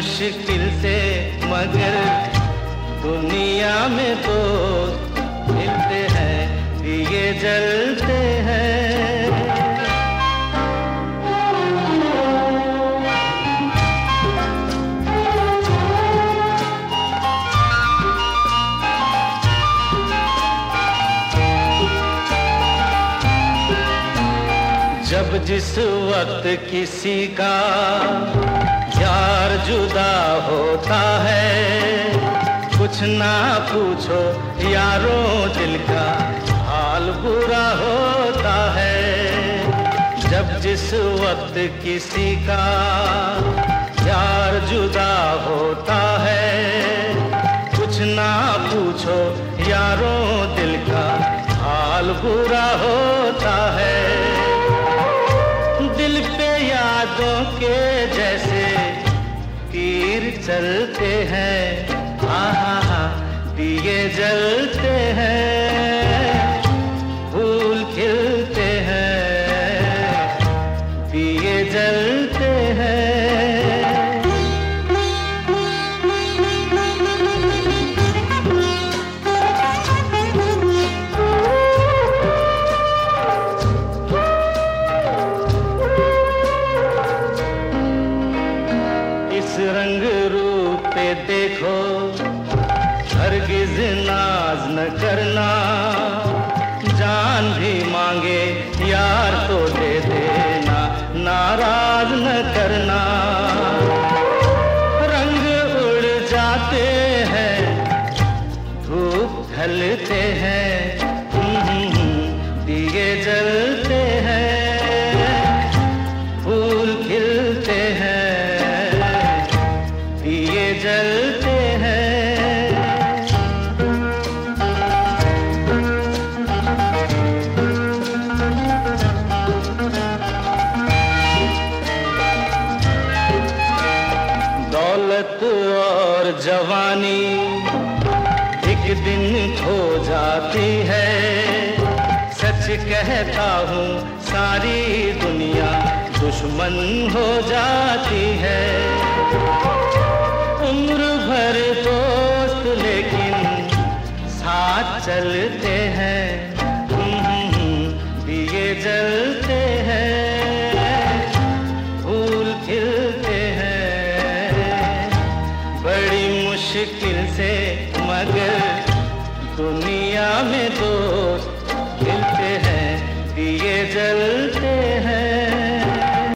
मुश्किल से मगर दुनिया में तो मिलते हैं ये जल जब जिस वक्त किसी का यार जुदा होता है, कुछ ना पूछो यारों दिल का हाल बुरा होता है। जब जिस वक्त किसी का यार जुदा होता है, कुछ ना पूछो यारों दिल का हाल बुरा होता है। के जैसे तीर चलते हैं। हाँ हाँ हाँ दिए जलते हैं। फूल खिलते रंग रूप देखो, हरगिज नाज न करना। जान भी मांगे, यार तो दे देना। नाराज़ न करना। रंग उड़ जाते हैं, धूप ढलते हैं। दौलत और जवानी एक दिन खो जाती है। सच कहता हूँ, सारी दुनिया दुश्मन हो जाती है। उम्र भर दोस्त लेकिन साथ चलते हैं। मुश्किल से मगर दुनिया में दोस्त मिलते हैं। दिए जलते